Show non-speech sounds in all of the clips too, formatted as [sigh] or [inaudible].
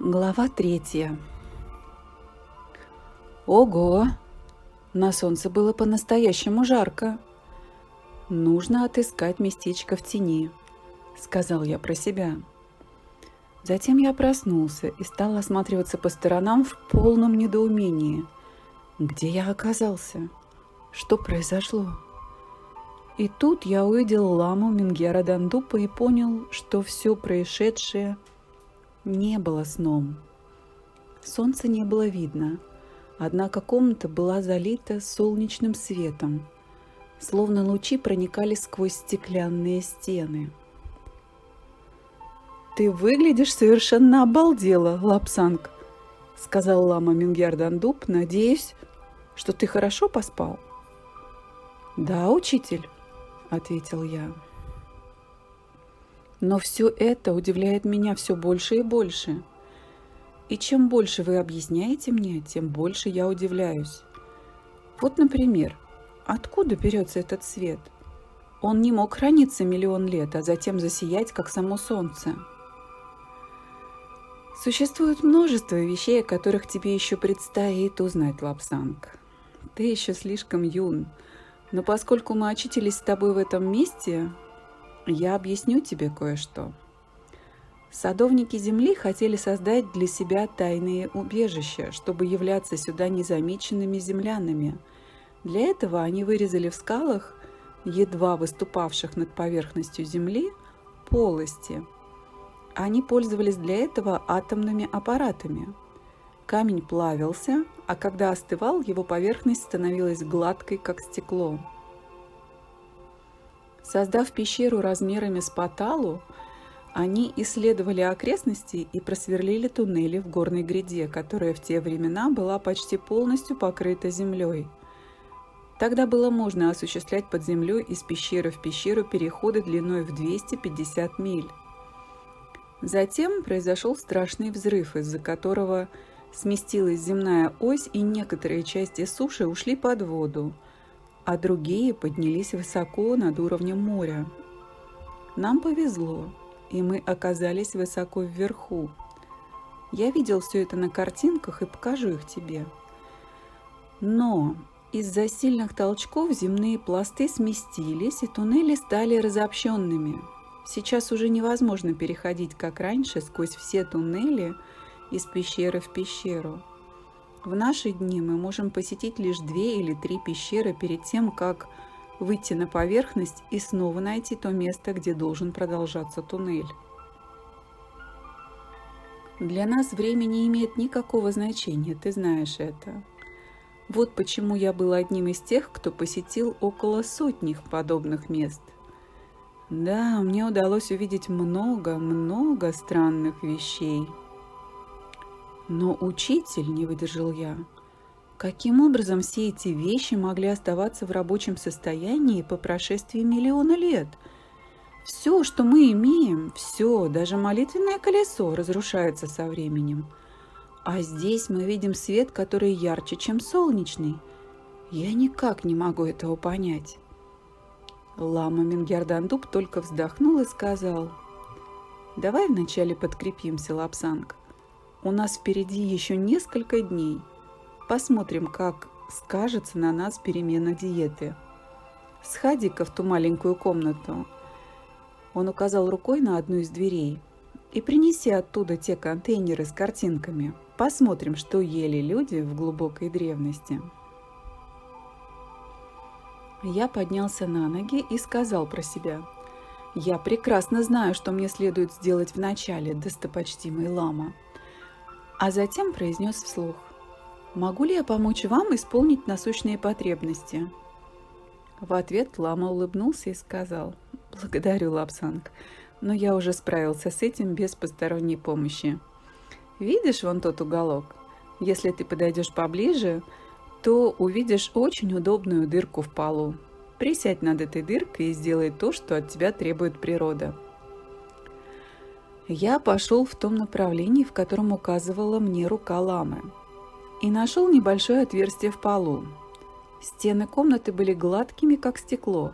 Глава третья. Ого! На солнце было по-настоящему жарко. Нужно отыскать местечко в тени, сказал я про себя. Затем я проснулся и стал осматриваться по сторонам в полном недоумении. Где я оказался? Что произошло? И тут я увидел ламу Мингера Дандупа и понял, что все происшедшее – не было сном. Солнца не было видно, однако комната была залита солнечным светом, словно лучи проникали сквозь стеклянные стены. «Ты выглядишь совершенно обалдела, Лапсанг», — сказал лама Мингердандуб, «надеюсь, что ты хорошо поспал?» «Да, учитель», — ответил я. Но все это удивляет меня все больше и больше. И чем больше вы объясняете мне, тем больше я удивляюсь. Вот, например, откуда берется этот свет? Он не мог храниться миллион лет, а затем засиять, как само солнце. Существует множество вещей, о которых тебе еще предстоит узнать, Лапсанг. Ты еще слишком юн, но поскольку мы очутились с тобой в этом месте, я объясню тебе кое-что. Садовники Земли хотели создать для себя тайные убежища, чтобы являться сюда незамеченными землянами. Для этого они вырезали в скалах, едва выступавших над поверхностью Земли, полости. Они пользовались для этого атомными аппаратами. Камень плавился, а когда остывал, его поверхность становилась гладкой, как стекло. Создав пещеру размерами с Паталу, они исследовали окрестности и просверлили туннели в горной гряде, которая в те времена была почти полностью покрыта землей. Тогда было можно осуществлять под землей из пещеры в пещеру переходы длиной в 250 миль. Затем произошел страшный взрыв, из-за которого сместилась земная ось и некоторые части суши ушли под воду – а другие поднялись высоко над уровнем моря. Нам повезло, и мы оказались высоко вверху. Я видел все это на картинках и покажу их тебе. Но из-за сильных толчков земные пласты сместились, и туннели стали разобщенными. Сейчас уже невозможно переходить, как раньше, сквозь все туннели из пещеры в пещеру – в наши дни мы можем посетить лишь две или три пещеры перед тем, как выйти на поверхность и снова найти то место, где должен продолжаться туннель. Для нас время не имеет никакого значения, ты знаешь это. Вот почему я был одним из тех, кто посетил около сотни подобных мест. Да, мне удалось увидеть много-много странных вещей – но учитель, не выдержал я, каким образом все эти вещи могли оставаться в рабочем состоянии по прошествии миллиона лет? Все, что мы имеем, все, даже молитвенное колесо разрушается со временем. А здесь мы видим свет, который ярче, чем солнечный. Я никак не могу этого понять. Лама Мингердандуб только вздохнул и сказал, «Давай вначале подкрепимся, Лапсанг. У нас впереди еще несколько дней. Посмотрим, как скажется на нас перемена диеты. Сходи-ка в ту маленькую комнату. Он указал рукой на одну из дверей. И принеси оттуда те контейнеры с картинками. Посмотрим, что ели люди в глубокой древности. Я поднялся на ноги и сказал про себя. Я прекрасно знаю, что мне следует сделать вначале, достопочтимый лама а затем произнес вслух. «Могу ли я помочь вам исполнить насущные потребности?» В ответ Лама улыбнулся и сказал. «Благодарю, Лапсанг, но я уже справился с этим без посторонней помощи. Видишь вон тот уголок? Если ты подойдешь поближе, то увидишь очень удобную дырку в полу. Присядь над этой дыркой и сделай то, что от тебя требует природа». Я пошел в том направлении, в котором указывала мне рука ламы, и нашел небольшое отверстие в полу. Стены комнаты были гладкими, как стекло,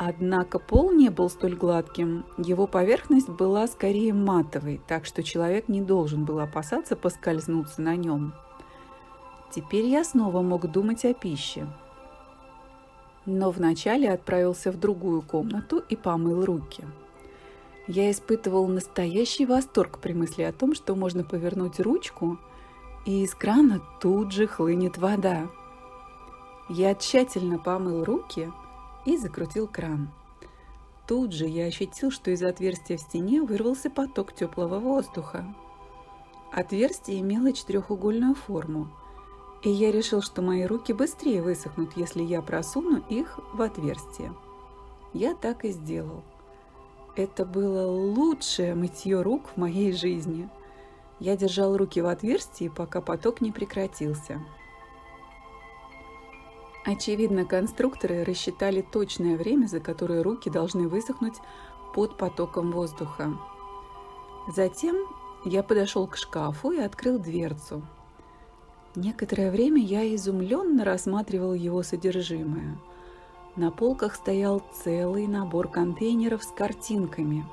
Однако пол не был столь гладким, его поверхность была скорее матовой, так что человек не должен был опасаться поскользнуться на нем. Теперь я снова мог думать о пище. Но вначале отправился в другую комнату и помыл руки. Я испытывал настоящий восторг при мысли о том, что можно повернуть ручку, и из крана тут же хлынет вода. Я тщательно помыл руки – и закрутил кран. Тут же я ощутил, что из отверстия в стене вырвался поток теплого воздуха. Отверстие имело четырехугольную форму, и я решил, что мои руки быстрее высохнут, если я просуну их в отверстие. Я так и сделал. Это было лучшее мытье рук в моей жизни. Я держал руки в отверстии, пока поток не прекратился. Очевидно, конструкторы рассчитали точное время, за которое руки должны высохнуть под потоком воздуха. Затем я подошел к шкафу и открыл дверцу. Некоторое время я изумленно рассматривал его содержимое. На полках стоял целый набор контейнеров с картинками.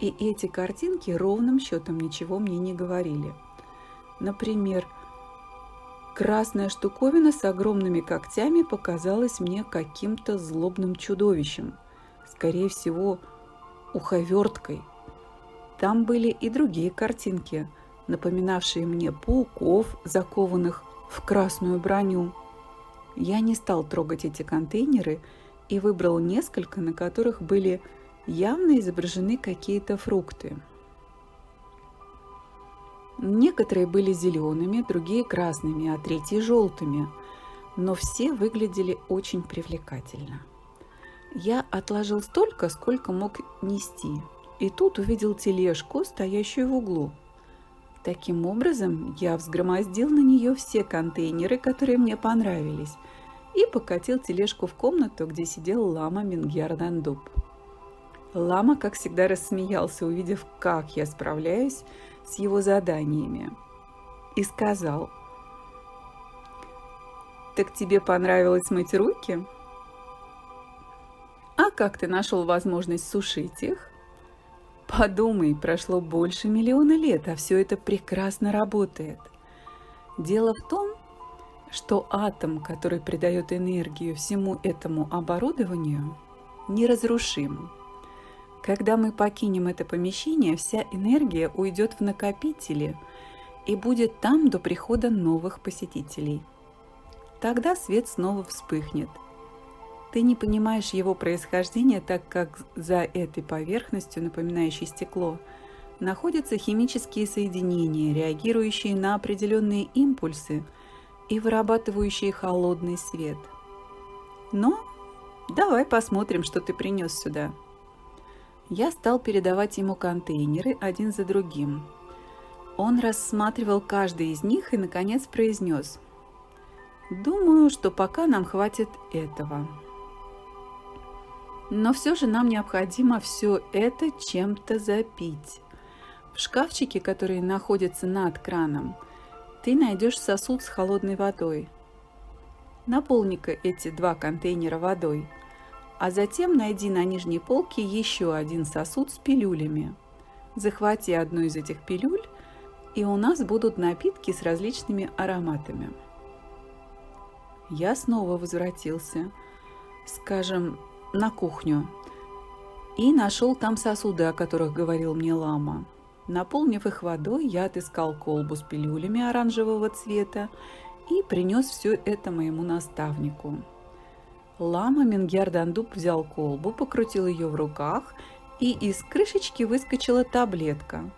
И эти картинки ровным счетом ничего мне не говорили. Например, Красная штуковина с огромными когтями показалась мне каким-то злобным чудовищем, скорее всего, уховерткой. Там были и другие картинки, напоминавшие мне пауков, закованных в красную броню. Я не стал трогать эти контейнеры и выбрал несколько, на которых были явно изображены какие-то фрукты. Некоторые были зелеными, другие красными, а третьи желтыми, но все выглядели очень привлекательно. Я отложил столько, сколько мог нести, и тут увидел тележку, стоящую в углу. Таким образом, я взгромоздил на нее все контейнеры, которые мне понравились, и покатил тележку в комнату, где сидел лама Мингер Дандуб. Лама, как всегда, рассмеялся, увидев, как я справляюсь с его заданиями, и сказал, «Так тебе понравилось мыть руки? А как ты нашел возможность сушить их? Подумай, прошло больше миллиона лет, а все это прекрасно работает. Дело в том, что атом, который придает энергию всему этому оборудованию, неразрушим. Когда мы покинем это помещение, вся энергия уйдет в накопители и будет там до прихода новых посетителей. Тогда свет снова вспыхнет. Ты не понимаешь его происхождения, так как за этой поверхностью, напоминающей стекло, находятся химические соединения, реагирующие на определенные импульсы и вырабатывающие холодный свет. Но давай посмотрим, что ты принес сюда. Я стал передавать ему контейнеры один за другим. Он рассматривал каждый из них и, наконец, произнес. «Думаю, что пока нам хватит этого. Но все же нам необходимо все это чем-то запить. В шкафчике, который находится над краном, ты найдешь сосуд с холодной водой. Наполни-ка эти два контейнера водой – а затем найди на нижней полке еще один сосуд с пилюлями. Захвати одну из этих пилюль, и у нас будут напитки с различными ароматами. Я снова возвратился, скажем, на кухню, и нашел там сосуды, о которых говорил мне лама. Наполнив их водой, я отыскал колбу с пилюлями оранжевого цвета и принес все это моему наставнику. Лама Мингер Дандуб взял колбу, покрутил ее в руках, и из крышечки выскочила таблетка.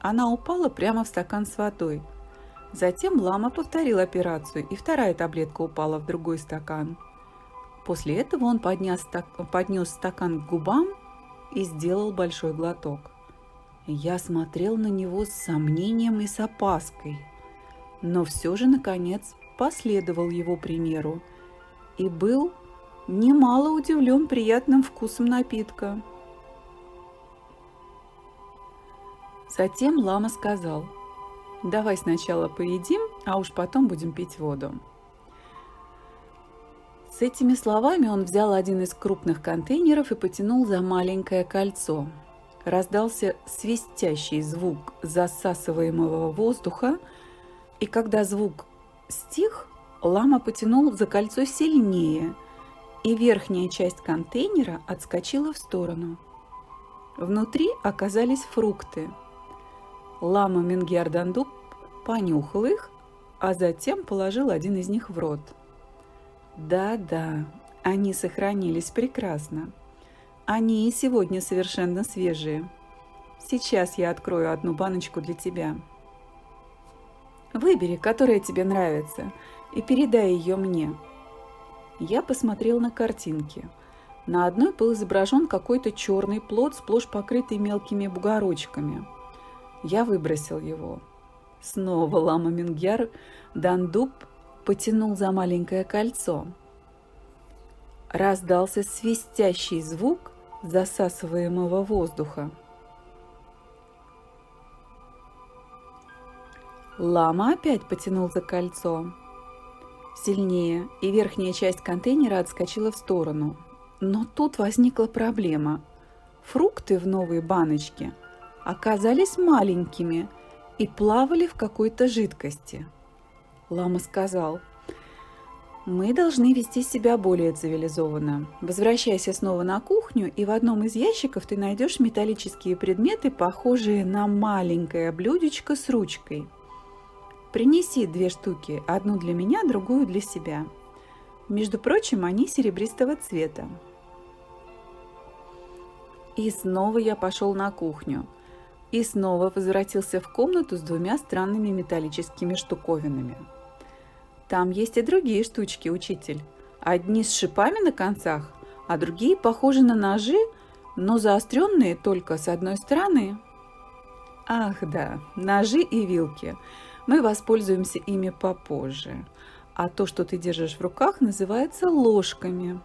Она упала прямо в стакан с водой. Затем лама повторил операцию, и вторая таблетка упала в другой стакан. После этого он поднес, стак... поднес стакан к губам и сделал большой глоток. Я смотрел на него с сомнением и с опаской, но все же, наконец, последовал его примеру и был немало удивлен приятным вкусом напитка. Затем лама сказал, давай сначала поедим, а уж потом будем пить воду. С этими словами он взял один из крупных контейнеров и потянул за маленькое кольцо. Раздался свистящий звук засасываемого воздуха, и когда звук стих, лама потянул за кольцо сильнее, и верхняя часть контейнера отскочила в сторону. Внутри оказались фрукты. Лама Мингиардандуб понюхал их, а затем положил один из них в рот – да-да, они сохранились прекрасно. Они и сегодня совершенно свежие. Сейчас я открою одну баночку для тебя. Выбери, которая тебе нравится, и передай ее мне. Я посмотрел на картинки. На одной был изображен какой-то черный плод, сплошь покрытый мелкими бугорочками. Я выбросил его. Снова лама Мингяр Дандуб потянул за маленькое кольцо. Раздался свистящий звук засасываемого воздуха. Лама опять потянул за кольцо. Сильнее, и верхняя часть контейнера отскочила в сторону. Но тут возникла проблема. Фрукты в новой баночке оказались маленькими и плавали в какой-то жидкости – Лама сказал, «Мы должны вести себя более цивилизованно. Возвращайся снова на кухню, и в одном из ящиков ты найдешь металлические предметы, похожие на маленькое блюдечко с ручкой. Принеси две штуки, одну для меня, другую для себя. Между прочим, они серебристого цвета». И снова я пошел на кухню – и снова возвратился в комнату с двумя странными металлическими штуковинами. Там есть и другие штучки, учитель. Одни с шипами на концах, а другие похожи на ножи, но заостренные только с одной стороны. Ах да, ножи и вилки. Мы воспользуемся ими попозже. А то, что ты держишь в руках, называется ложками.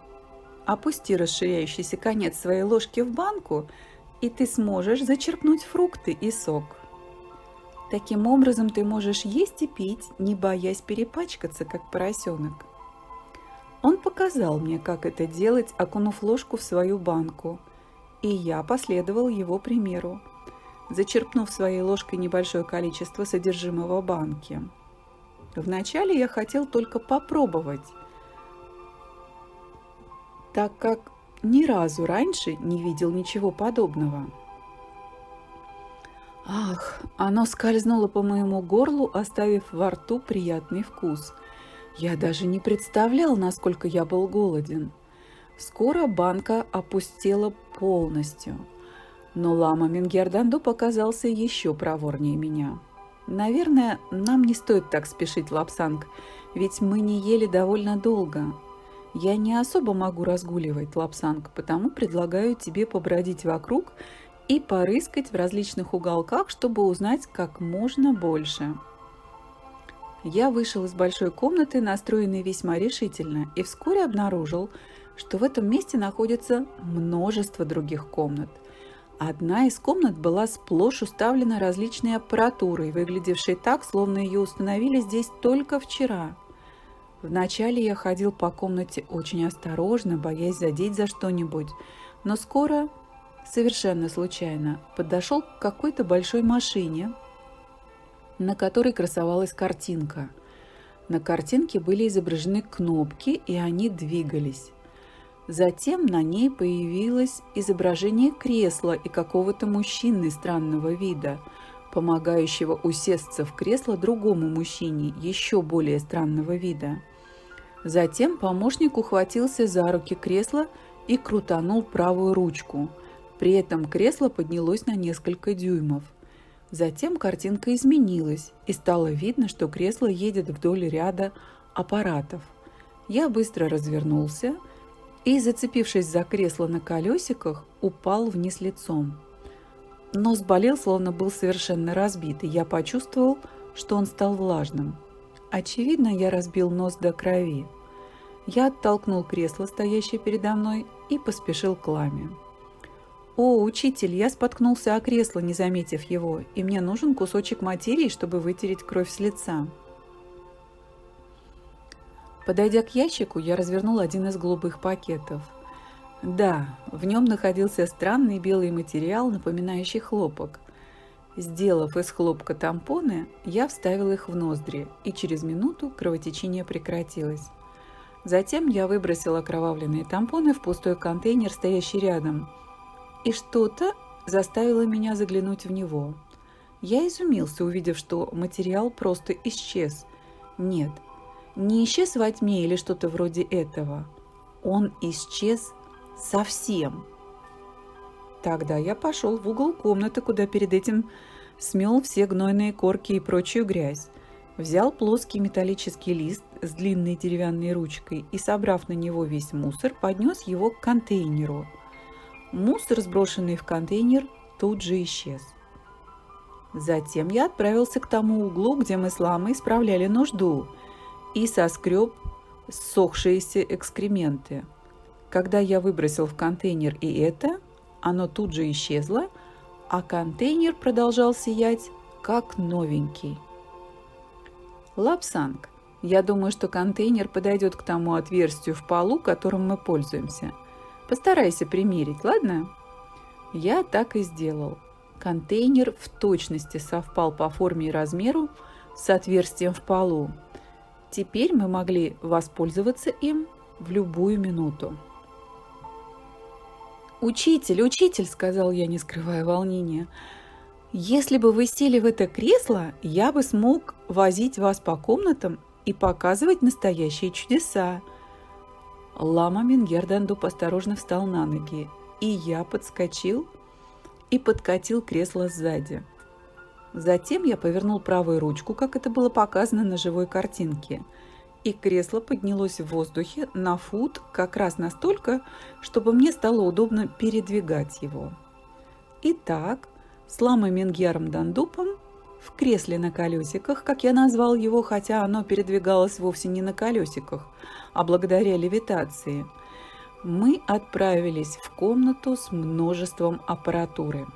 Опусти расширяющийся конец своей ложки в банку, и ты сможешь зачерпнуть фрукты и сок. Таким образом ты можешь есть и пить, не боясь перепачкаться, как поросенок. Он показал мне, как это делать, окунув ложку в свою банку, и я последовал его примеру, зачерпнув своей ложкой небольшое количество содержимого банки. Вначале я хотел только попробовать, так как ни разу раньше не видел ничего подобного. Ах, оно скользнуло по моему горлу, оставив во рту приятный вкус. Я даже не представлял, насколько я был голоден. Скоро банка опустела полностью. Но лама Мингьяр Дондуп показался еще проворнее меня. Наверное, нам не стоит так спешить, Лобсанг, ведь мы не ели довольно долго. Я не особо могу разгуливать, Лобсанг, потому предлагаю тебе побродить вокруг и порыскать в различных уголках, чтобы узнать как можно больше. Я вышел из большой комнаты, настроенный весьма решительно, и вскоре обнаружил, что в этом месте находится множество других комнат. Одна из комнат была сплошь уставлена различной аппаратурой, выглядевшей так, словно ее установили здесь только вчера. Вначале я ходил по комнате очень осторожно, боясь задеть за что-нибудь, но скоро совершенно случайно подошел к какой-то большой машине, на которой красовалась картинка. На картинке были изображены кнопки, и они двигались. Затем на ней появилось изображение кресла и какого-то мужчины странного вида, помогающего усесться в кресло другому мужчине еще более странного вида. Затем помощник ухватился за руки кресла и крутанул правую ручку – при этом кресло поднялось на несколько дюймов. Затем картинка изменилась, и стало видно, что кресло едет вдоль ряда аппаратов. Я быстро развернулся и, зацепившись за кресло на колесиках, упал вниз лицом. Нос болел, словно был совершенно разбит, и я почувствовал, что он стал влажным. Очевидно, я разбил нос до крови. Я оттолкнул кресло, стоящее передо мной, и поспешил к ламе. «О, учитель, я споткнулся о кресло, не заметив его, и мне нужен кусочек материи, чтобы вытереть кровь с лица». Подойдя к ящику, я развернул один из голубых пакетов. Да, в нем находился странный белый материал, напоминающий хлопок. Сделав из хлопка тампоны, я вставил их в ноздри, и через минуту кровотечение прекратилось. Затем я выбросил окровавленные тампоны в пустой контейнер, стоящий рядом. И что-то заставило меня заглянуть в него. Я изумился, увидев, что материал просто исчез. Нет, не исчез во тьме или что-то вроде этого. Он исчез совсем. Тогда я пошел в угол комнаты, куда перед этим смел все гнойные корки и прочую грязь. Взял плоский металлический лист с длинной деревянной ручкой и, собрав на него весь мусор, поднес его к контейнеру. Мусор, сброшенный в контейнер, тут же исчез. Затем я отправился к тому углу, где мы с Ламой справляли нужду, и соскреб ссохшиеся экскременты. Когда я выбросил в контейнер и это, оно тут же исчезло, а контейнер продолжал сиять, как новенький. Лапсанг. Я думаю, что контейнер подойдет к тому отверстию в полу, которым мы пользуемся. Постарайся примерить, ладно? Я так и сделал. Контейнер в точности совпал по форме и размеру с отверстием в полу. Теперь мы могли воспользоваться им в любую минуту. «Учитель, учитель!» – сказал я, не скрывая волнения. «Если бы вы сели в это кресло, я бы смог возить вас по комнатам и показывать настоящие чудеса». Лама Мингердандуп осторожно встал на ноги, и я подскочил и подкатил кресло сзади. Затем я повернул правую ручку, как это было показано на живой картинке – и кресло поднялось в воздухе на фут как раз настолько, чтобы мне стало удобно передвигать его. Итак, с Ламой Менгьяром Дандупом в кресле на колесиках, как я назвал его, хотя оно передвигалось вовсе не на колесиках, а благодаря левитации, мы отправились в комнату с множеством аппаратуры.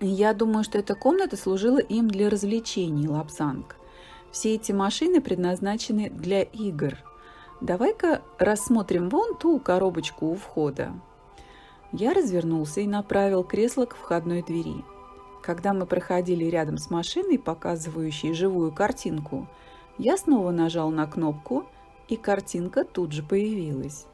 Я думаю, что эта комната служила им для развлечений, Лапсанг. Все эти машины предназначены для игр. Давай-ка рассмотрим вон ту коробочку у входа. Я развернулся и направил кресло к входной двери. Когда мы проходили рядом с машиной, показывающей живую картинку, я снова нажал на кнопку, и картинка тут же появилась.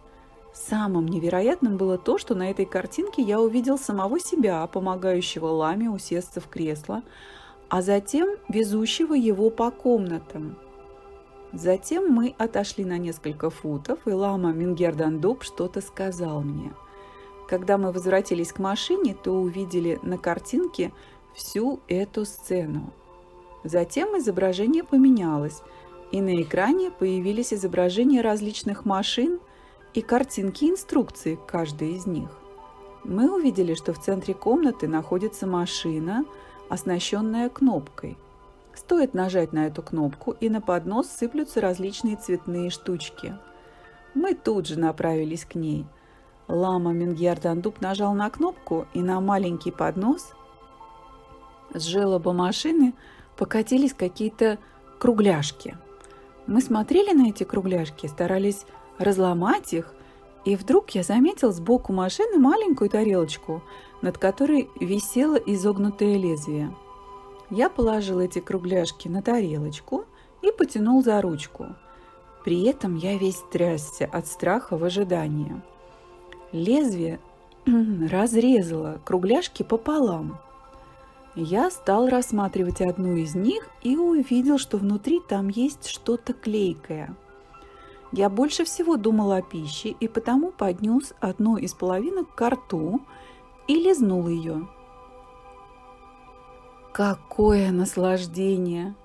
Самым невероятным было то, что на этой картинке я увидел самого себя, помогающего Ламе усесться в кресло, а затем везущего его по комнатам. Затем мы отошли на несколько футов, и лама Мингердандуб что-то сказал мне. Когда мы возвратились к машине, то увидели на картинке всю эту сцену. Затем изображение поменялось, и на экране появились изображения различных машин и картинки инструкции к каждой из них. Мы увидели, что в центре комнаты находится машина – оснащенная кнопкой. Стоит нажать на эту кнопку, и на поднос сыплются различные цветные штучки. Мы тут же направились к ней. Лама Мингьярдандуб нажал на кнопку, и на маленький поднос с желоба машины покатились какие-то кругляшки. Мы смотрели на эти кругляшки, старались разломать их, и вдруг я заметил сбоку машины маленькую тарелочку – над которой висело изогнутое лезвие. Я положил эти кругляшки на тарелочку и потянул за ручку. При этом я весь трясся от страха в ожидании. Лезвие [clears throat] разрезало кругляшки пополам. Я стал рассматривать одну из них и увидел, что внутри там есть что-то клейкое. Я больше всего думал о пище и потому поднес одну из половинок к рту и лизнул ее. Какое наслаждение!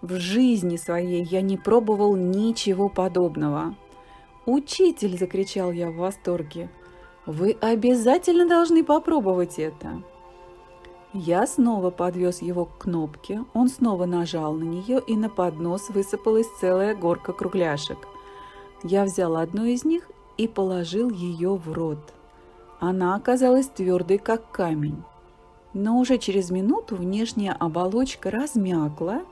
В жизни своей я не пробовал ничего подобного. «Учитель!» – закричал я в восторге. «Вы обязательно должны попробовать это!» Я снова подвез его к кнопке, он снова нажал на нее, и на поднос высыпалась целая горка кругляшек. Я взял одну из них и положил ее в рот. Она оказалась твердой, как камень. Но уже через минуту внешняя оболочка размякла,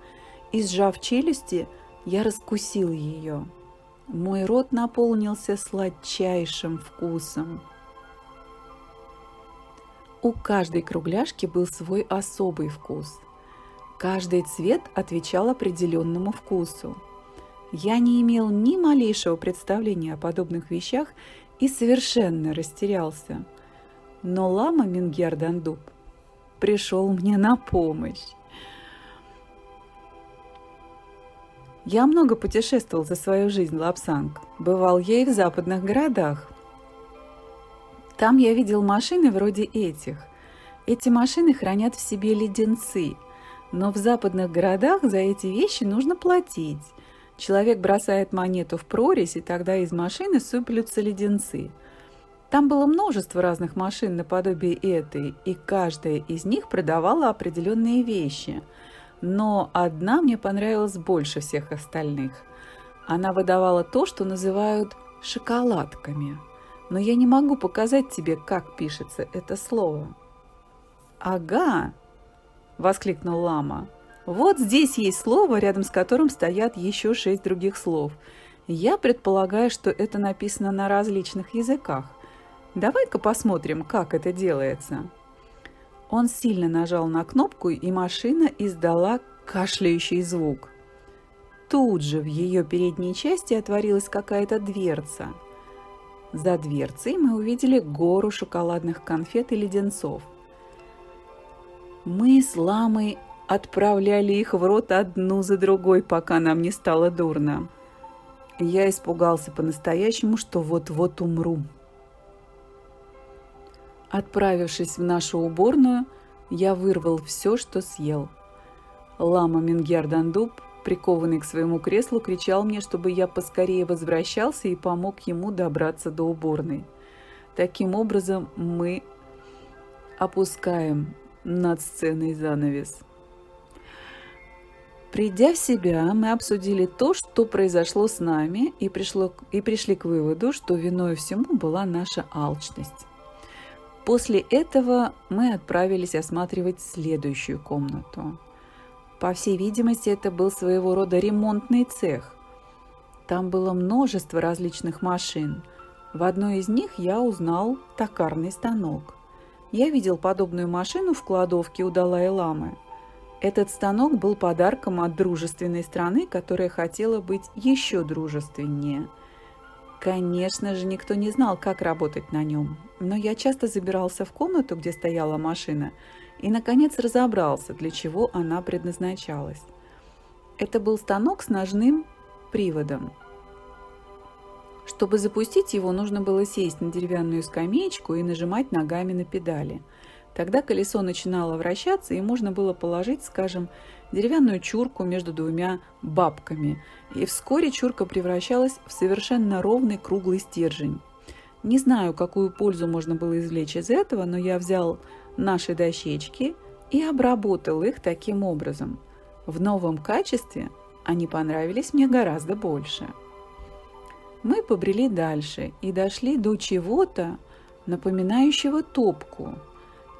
и, сжав челюсти, Я раскусил ее. Мой рот наполнился сладчайшим вкусом. У каждой кругляшки был свой особый вкус. Каждый цвет отвечал определенному вкусу. Я не имел ни малейшего представления о подобных вещах и совершенно растерялся. Но лама Мингердандуб пришел мне на помощь. Я много путешествовал за свою жизнь, Лапсанг. Бывал я и в западных городах. Там я видел машины вроде этих. Эти машины хранят в себе леденцы, но в западных городах за эти вещи нужно платить. Человек бросает монету в прорезь, и тогда из машины сыплются леденцы. Там было множество разных машин наподобие этой, и каждая из них продавала определенные вещи – но одна мне понравилась больше всех остальных. Она выдавала то, что называют шоколадками. Но я не могу показать тебе, как пишется это слово. «Ага!» – воскликнул лама. «Вот здесь есть слово, рядом с которым стоят еще шесть других слов. Я предполагаю, что это написано на различных языках. Давай-ка посмотрим, как это делается». Он сильно нажал на кнопку, и машина издала кашляющий звук. Тут же в ее передней части отворилась какая-то дверца. За дверцей мы увидели гору шоколадных конфет и леденцов. Мы с ламой отправляли их в рот одну за другой, пока нам не стало дурно. Я испугался по-настоящему, что вот-вот умру. Отправившись в нашу уборную, я вырвал все, что съел. Лама Мингердандуб, прикованный к своему креслу, кричал мне, чтобы я поскорее возвращался и помог ему добраться до уборной. Таким образом, мы опускаем над сценой занавес. Придя в себя, мы обсудили то, что произошло с нами, и, пришло, и пришли к выводу, что виной всему была наша алчность. После этого мы отправились осматривать следующую комнату. По всей видимости, это был своего рода ремонтный цех. Там было множество различных машин. В одной из них я узнал токарный станок. Я видел подобную машину в кладовке у Далай-Ламы. Этот станок был подарком от дружественной страны, которая хотела быть еще дружественнее – Конечно же, никто не знал, как работать на нем, но я часто забирался в комнату, где стояла машина, и, наконец, разобрался, для чего она предназначалась. Это был станок с ножным приводом. Чтобы запустить его, нужно было сесть на деревянную скамеечку и нажимать ногами на педали. Тогда колесо начинало вращаться, и можно было положить, скажем, деревянную чурку между двумя бабками, и вскоре чурка превращалась в совершенно ровный круглый стержень. Не знаю, какую пользу можно было извлечь из этого, но я взял наши дощечки и обработал их таким образом. В новом качестве они понравились мне гораздо больше. Мы побрели дальше и дошли до чего-то, напоминающего топку –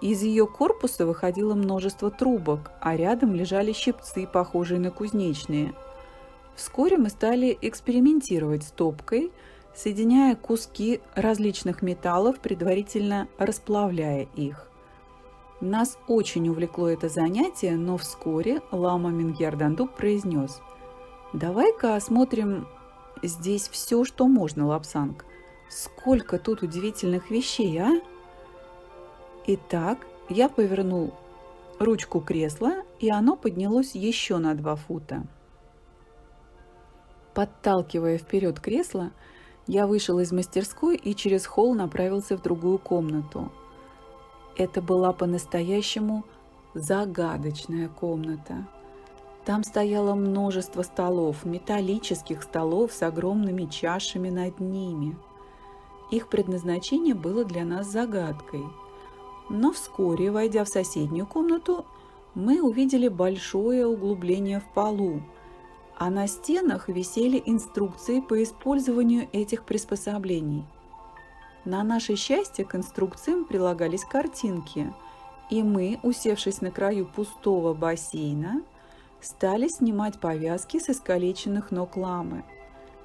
из ее корпуса выходило множество трубок, а рядом лежали щипцы, похожие на кузнечные. Вскоре мы стали экспериментировать с топкой, соединяя куски различных металлов, предварительно расплавляя их. Нас очень увлекло это занятие, но вскоре лама Мингердандук произнес «Давай-ка осмотрим здесь все, что можно, Лапсанг. Сколько тут удивительных вещей, а?» Итак, я повернул ручку кресла, и оно поднялось еще на два фута. Подталкивая вперед кресло, я вышел из мастерской и через холл направился в другую комнату. Это была по-настоящему загадочная комната. Там стояло множество столов, металлических столов с огромными чашами над ними. Их предназначение было для нас загадкой – но вскоре, войдя в соседнюю комнату, мы увидели большое углубление в полу, а на стенах висели инструкции по использованию этих приспособлений. На наше счастье к инструкциям прилагались картинки, и мы, усевшись на краю пустого бассейна, стали снимать повязки с искалеченных ног ламы.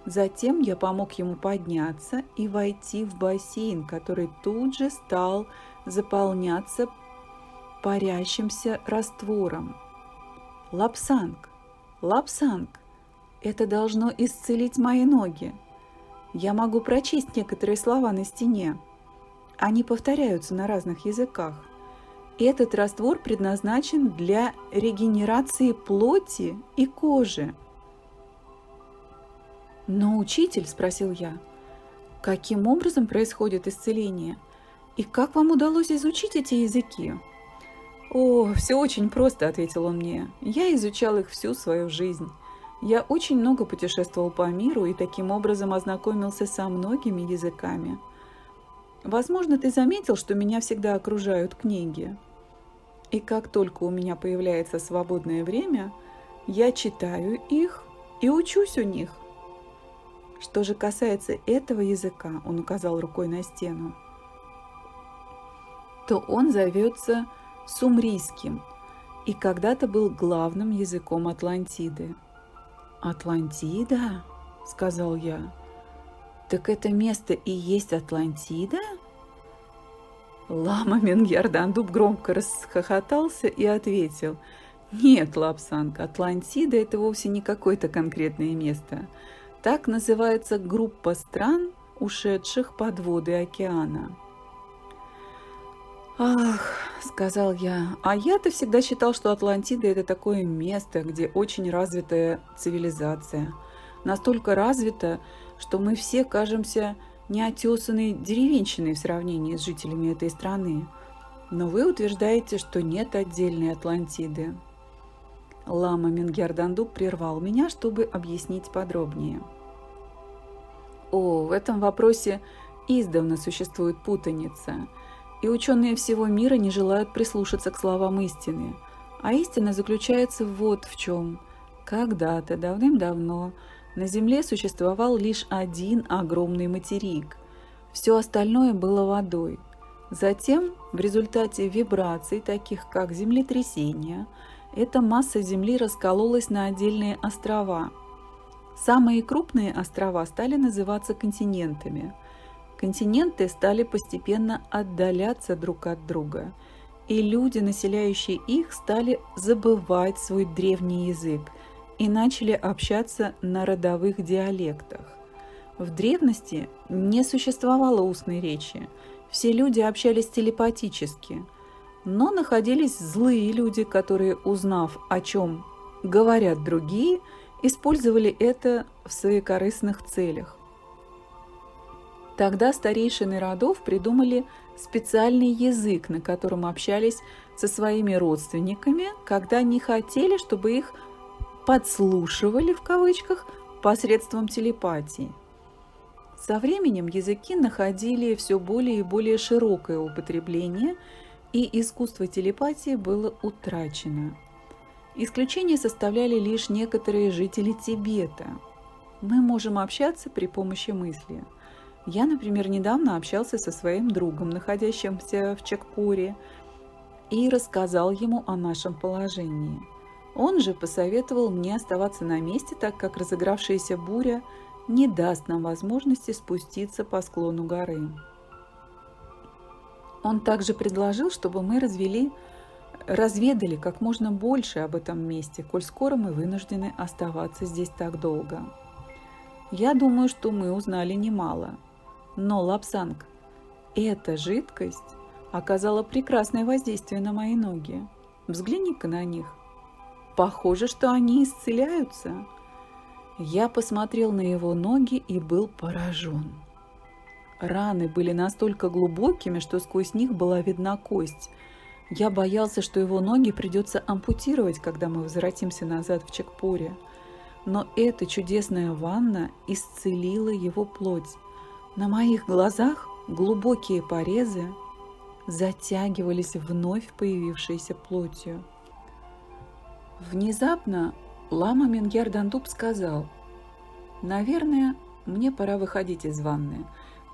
Затем я помог ему подняться и войти в бассейн, который тут же стал заполняться парящимся раствором. Лапсанг, лапсанг, это должно исцелить мои ноги. Я могу прочесть некоторые слова на стене. Они повторяются на разных языках. Этот раствор предназначен для регенерации плоти и кожи. «Но, учитель, — спросил я, — каким образом происходит исцеление? И как вам удалось изучить эти языки?» «О, все очень просто», — ответил он мне. «Я изучал их всю свою жизнь. Я очень много путешествовал по миру и таким образом ознакомился со многими языками. Возможно, ты заметил, что меня всегда окружают книги. И как только у меня появляется свободное время, я читаю их и учусь у них. Что же касается этого языка, он указал рукой на стену, то он зовется сумрийским и когда-то был главным языком Атлантиды. «Атлантида?» – сказал я. «Так это место и есть Атлантида?» Лама Мингьяр Дондуп громко расхохотался и ответил. «Нет, Лобсанг, Атлантида – это вовсе не какое-то конкретное место. Так называется группа стран, ушедших под воды океана». «Ах», — сказал я, — «а я-то всегда считал, что Атлантида — это такое место, где очень развитая цивилизация. Настолько развита, что мы все кажемся неотесанной деревенщиной в сравнении с жителями этой страны. Но вы утверждаете, что нет отдельной Атлантиды». Лама Мингердандуб прервал меня, чтобы объяснить подробнее. О, в этом вопросе издавна существует путаница – и ученые всего мира не желают прислушаться к словам истины. А истина заключается вот в чем. Когда-то, давным-давно, на Земле существовал лишь один огромный материк. Все остальное было водой. Затем, в результате вибраций, таких как землетрясение, эта масса Земли раскололась на отдельные острова. Самые крупные острова стали называться континентами – континенты стали постепенно отдаляться друг от друга, и люди, населяющие их, стали забывать свой древний язык и начали общаться на родовых диалектах. В древности не существовало устной речи, все люди общались телепатически, но находились злые люди, которые, узнав, о чем говорят другие, использовали это в своих корыстных целях. Тогда старейшины родов придумали специальный язык, на котором общались со своими родственниками, когда не хотели, чтобы их подслушивали в кавычках посредством телепатии. Со временем языки находили все более и более широкое употребление, и искусство телепатии было утрачено. Исключение составляли лишь некоторые жители Тибета. Мы можем общаться при помощи мысли – я, например, недавно общался со своим другом, находящимся в Чекпуре, и рассказал ему о нашем положении. Он же посоветовал мне оставаться на месте, так как разыгравшаяся буря не даст нам возможности спуститься по склону горы. Он также предложил, чтобы мы развели, разведали как можно больше об этом месте, коль скоро мы вынуждены оставаться здесь так долго. Я думаю, что мы узнали немало – но, Лапсанг, эта жидкость оказала прекрасное воздействие на мои ноги. Взгляни-ка на них. Похоже, что они исцеляются. Я посмотрел на его ноги и был поражен. Раны были настолько глубокими, что сквозь них была видна кость. Я боялся, что его ноги придется ампутировать, когда мы возвратимся назад в Чекпуре. Но эта чудесная ванна исцелила его плоть. На моих глазах глубокие порезы затягивались вновь появившейся плотью. Внезапно лама Менгер Дандуб сказал, «Наверное, мне пора выходить из ванны.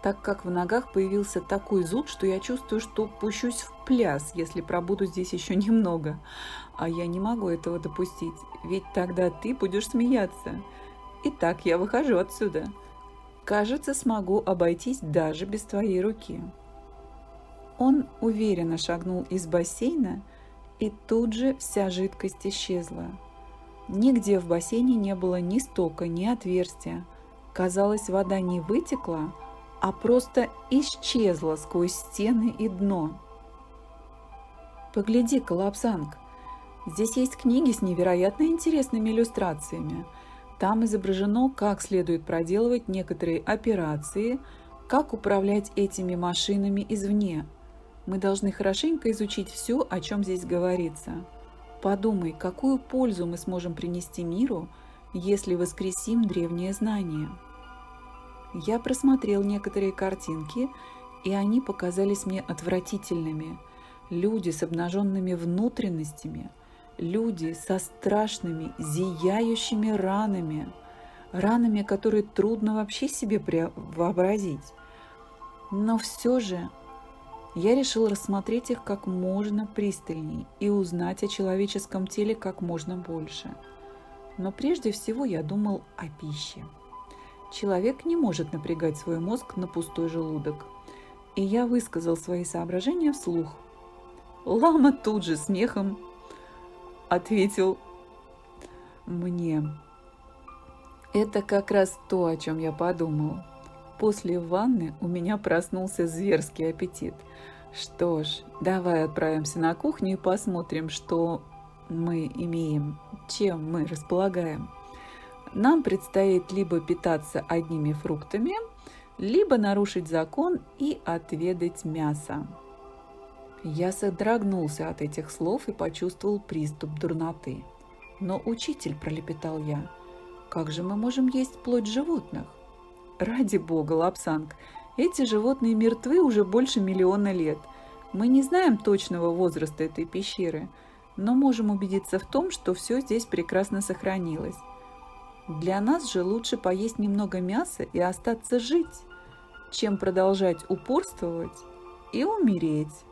так как в ногах появился такой зуд, что я чувствую, что пущусь в пляс, если пробуду здесь еще немного. А я не могу этого допустить, ведь тогда ты будешь смеяться. Итак, я выхожу отсюда. Кажется, смогу обойтись даже без твоей руки. Он уверенно шагнул из бассейна, и тут же вся жидкость исчезла. Нигде в бассейне не было ни стока, ни отверстия. Казалось, вода не вытекла, а просто исчезла сквозь стены и дно. «Погляди, Колапсанг, здесь есть книги с невероятно интересными иллюстрациями. Там изображено, как следует проделывать некоторые операции, как управлять этими машинами извне. Мы должны хорошенько изучить все, о чем здесь говорится. Подумай, какую пользу мы сможем принести миру, если воскресим древние знания. Я просмотрел некоторые картинки, и они показались мне отвратительными. Люди с обнаженными внутренностями, люди со страшными, зияющими ранами, ранами, которые трудно вообще себе вообразить. Но все же я решил рассмотреть их как можно пристальней и узнать о человеческом теле как можно больше. Но прежде всего я думал о пище. Человек не может напрягать свой мозг на пустой желудок. И я высказал свои соображения вслух. Лама тут же смехом ответил мне. Это как раз то, о чем я подумал. После ванны у меня проснулся зверский аппетит. Что ж, давай отправимся на кухню и посмотрим, что мы имеем, чем мы располагаем. Нам предстоит либо питаться одними фруктами, либо нарушить закон и отведать мясо. Я содрогнулся от этих слов и почувствовал приступ дурноты. «Но, учитель», – пролепетал я, – «как же мы можем есть плоть животных?» Ради бога, Лапсанг, эти животные мертвы уже больше миллиона лет. Мы не знаем точного возраста этой пещеры, но можем убедиться в том, что все здесь прекрасно сохранилось. Для нас же лучше поесть немного мяса и остаться жить, чем продолжать упорствовать и умереть.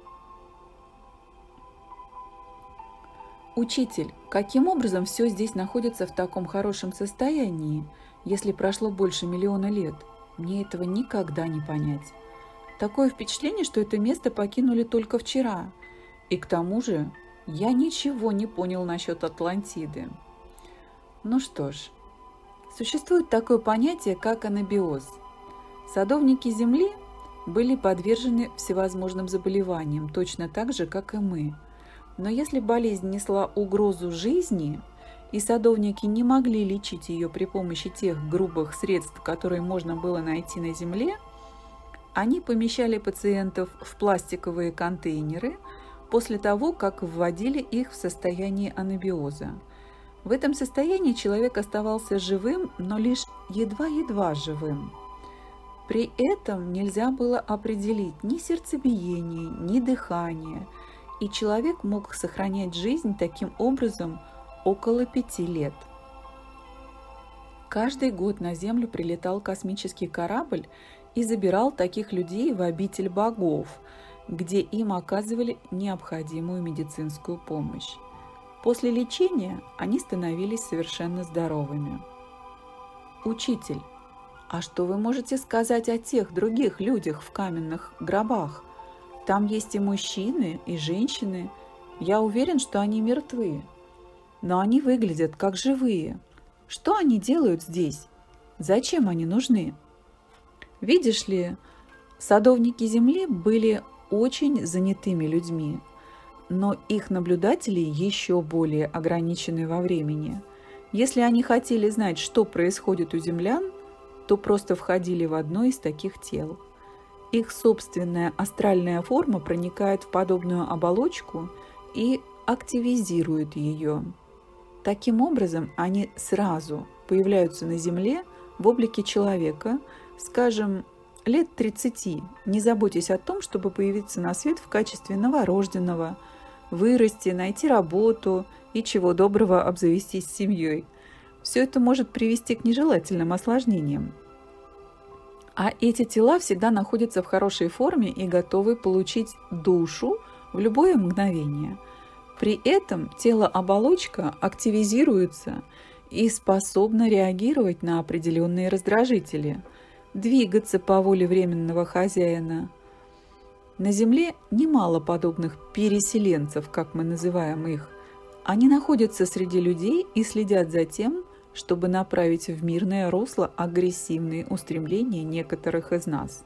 Учитель, каким образом все здесь находится в таком хорошем состоянии? если прошло больше миллиона лет? Мне этого никогда не понять. Такое впечатление, что это место покинули только вчера. И к тому же я ничего не понял насчет Атлантиды. Ну что ж, существует такое понятие, как анабиоз. Садовники Земли были подвержены всевозможным заболеваниям, точно так же, как и мы. Но если болезнь несла угрозу жизни – и садовники не могли лечить ее при помощи тех грубых средств, которые можно было найти на земле, они помещали пациентов в пластиковые контейнеры после того, как вводили их в состояние анабиоза. В этом состоянии человек оставался живым, но лишь едва-едва живым. При этом нельзя было определить ни сердцебиение, ни дыхание, и человек мог сохранять жизнь таким образом – около пяти лет. Каждый год на Землю прилетал космический корабль и забирал таких людей в обитель богов, где им оказывали необходимую медицинскую помощь. После лечения они становились совершенно здоровыми. Учитель, а что вы можете сказать о тех других людях в каменных гробах? Там есть и мужчины, и женщины. Я уверен, что они мертвы но они выглядят как живые. Что они делают здесь? Зачем они нужны? Видишь ли, садовники Земли были очень занятыми людьми, но их наблюдатели еще более ограничены во времени. Если они хотели знать, что происходит у землян, то просто входили в одно из таких тел. Их собственная астральная форма проникает в подобную оболочку и активизирует ее. Таким образом, они сразу появляются на Земле в облике человека, скажем, лет 30, не заботясь о том, чтобы появиться на свет в качестве новорожденного, вырасти, найти работу и чего доброго обзавестись семьей. Все это может привести к нежелательным осложнениям. А эти тела всегда находятся в хорошей форме и готовы получить душу в любое мгновение. При этом тело-оболочка активизируется и способна реагировать на определенные раздражители, двигаться по воле временного хозяина. На Земле немало подобных переселенцев, как мы называем их. Они находятся среди людей и следят за тем, чтобы направить в мирное русло агрессивные устремления некоторых из нас.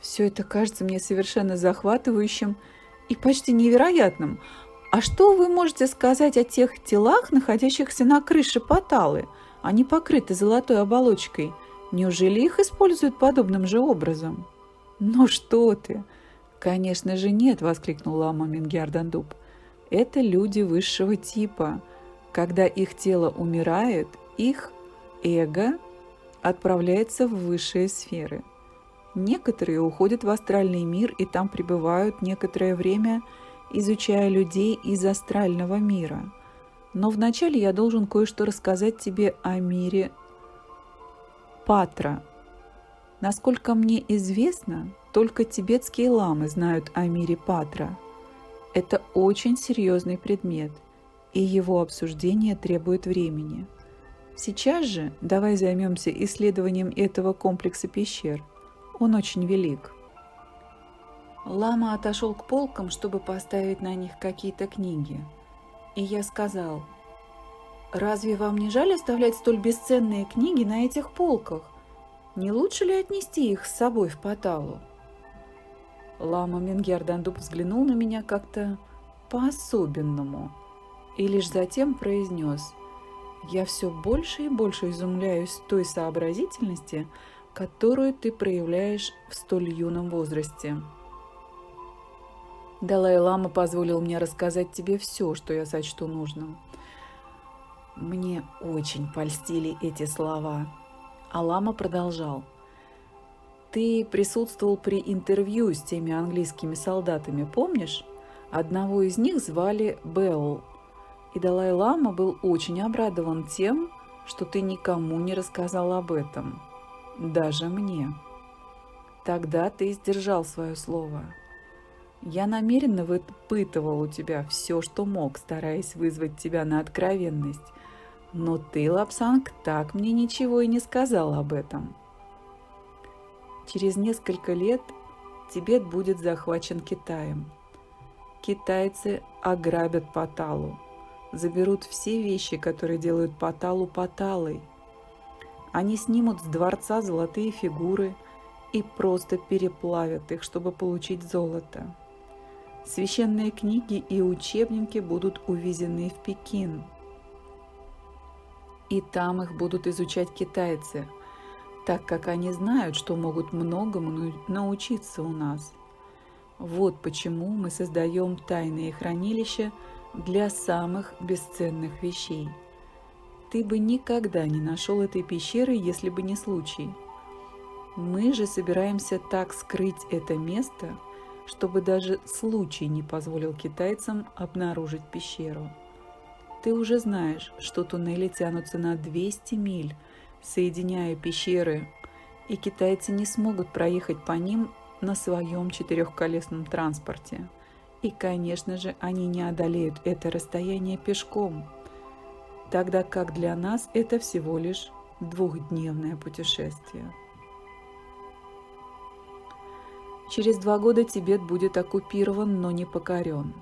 Все это кажется мне совершенно захватывающим и почти невероятным. А что вы можете сказать о тех телах, находящихся на крыше Паталы? Они покрыты золотой оболочкой. Неужели их используют подобным же образом? Ну что ты! Конечно же нет, воскликнул лама Мингиардандуб. Это люди высшего типа – когда их тело умирает, их эго отправляется в высшие сферы. Некоторые уходят в астральный мир и там пребывают некоторое время, изучая людей из астрального мира. Но вначале я должен кое-что рассказать тебе о мире Патра. Насколько мне известно, только тибетские ламы знают о мире Патра. Это очень серьезный предмет – и его обсуждение требует времени. Сейчас же давай займемся исследованием этого комплекса пещер. Он очень велик. Лама отошел к полкам, чтобы поставить на них какие-то книги. И я сказал, «Разве вам не жаль оставлять столь бесценные книги на этих полках? Не лучше ли отнести их с собой в Паталу?» Лама Мингердандуб взглянул на меня как-то по-особенному – и лишь затем произнес «Я все больше и больше изумляюсь той сообразительности, которую ты проявляешь в столь юном возрасте». Далай-лама позволил мне рассказать тебе все, что я сочту нужным. Мне очень польстили эти слова. А лама продолжал. Ты присутствовал при интервью с теми английскими солдатами, помнишь? Одного из них звали Белл, и Далай-лама был очень обрадован тем, что ты никому не рассказал об этом, даже мне. Тогда ты сдержал свое слово. Я намеренно выпытывал у тебя все, что мог, стараясь вызвать тебя на откровенность. Но ты, Лапсанг, так мне ничего и не сказал об этом. Через несколько лет Тибет будет захвачен Китаем. Китайцы ограбят Паталу заберут все вещи, которые делают Паталу Паталой. Они снимут с дворца золотые фигуры и просто переплавят их, чтобы получить золото. Священные книги и учебники будут увезены в Пекин. И там их будут изучать китайцы, так как они знают, что могут многому научиться у нас. Вот почему мы создаем тайные хранилища – для самых бесценных вещей. Ты бы никогда не нашел этой пещеры, если бы не случай. Мы же собираемся так скрыть это место, чтобы даже случай не позволил китайцам обнаружить пещеру. Ты уже знаешь, что туннели тянутся на 200 миль, соединяя пещеры, и китайцы не смогут проехать по ним на своем четырехколесном транспорте. И, конечно же, они не одолеют это расстояние пешком, тогда как для нас это всего лишь двухдневное путешествие. Через два года Тибет будет оккупирован, но не покорен.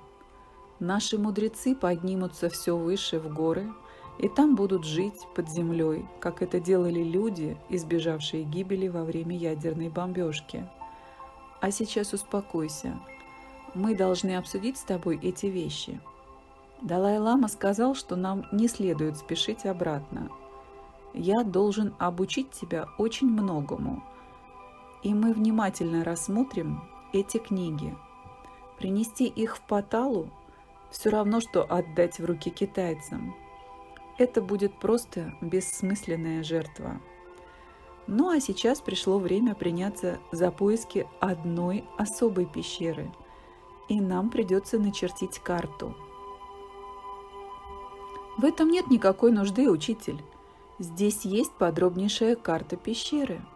Наши мудрецы поднимутся все выше в горы, и там будут жить под землей, как это делали люди, избежавшие гибели во время ядерной бомбежки. А сейчас успокойся – мы должны обсудить с тобой эти вещи. Далай-лама сказал, что нам не следует спешить обратно. Я должен обучить тебя очень многому, и мы внимательно рассмотрим эти книги. Принести их в Паталу все равно, что отдать в руки китайцам. Это будет просто бессмысленная жертва. Ну а сейчас пришло время приняться за поиски одной особой пещеры – и нам придется начертить карту. В этом нет никакой нужды, учитель. Здесь есть подробнейшая карта пещеры –